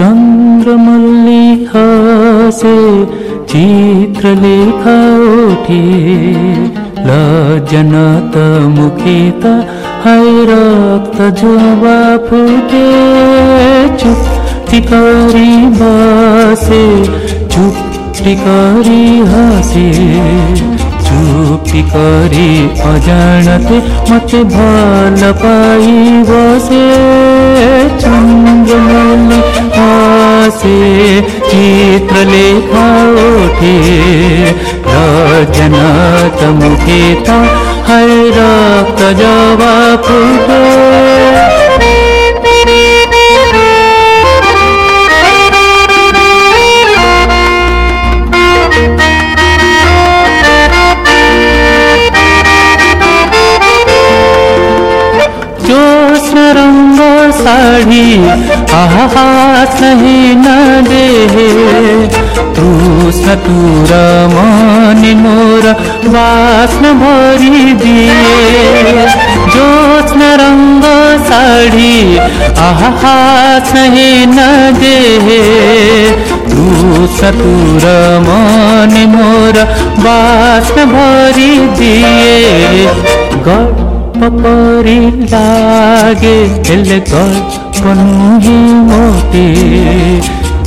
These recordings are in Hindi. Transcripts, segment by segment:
चन्द्रमल्लिकासे चित्र लेखि ल जनतमुखित हैरबा चुप्कारी बसे चुप्सि चुकारी अजनते मच भाल लेपा राज्ञ हैरा प्रजावा जोस्न साड़ी आहा सही न दे तृष्ण तुर मन मोर वास्न भरी दिए। जोस्न रंग साड़ी आहा सही न दे तृष्ण तुर मन मोर वास्न भरी दिए। गड परी लागे हेले गल्पनु मोटे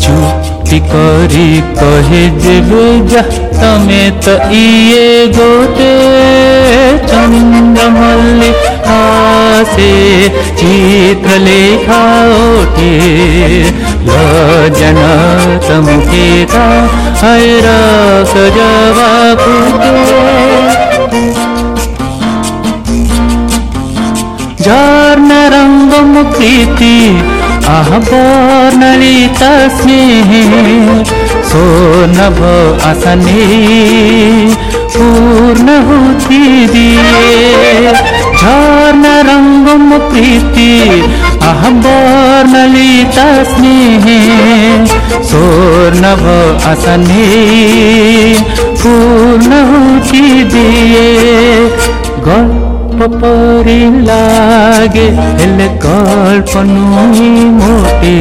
चुप्ती करी कहे जेबे जा तमे त इए गोटे चन्द्रमल्ली आसे चित्र लेखा ओटे लजना तमुखेता हैरा सजवा फुटे रङ्गम प्रीति आह वर्णलित स्नेह सोनभ आसने पूर्ण होती दिए झर्न रङ्गम प्रीति आह वर्णलित परी लागे, हेले कल्पनु मोटे।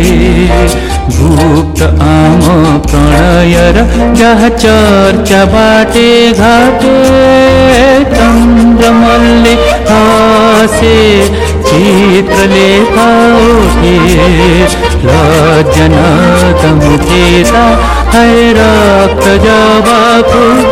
गुप्त आम प्रणय र जहाँ चर्चा बाटे घाटे। चन्द्रमल्ली हसे चित्र लेखा उठे। लजना तमुखेता है रक्त जवा फुटे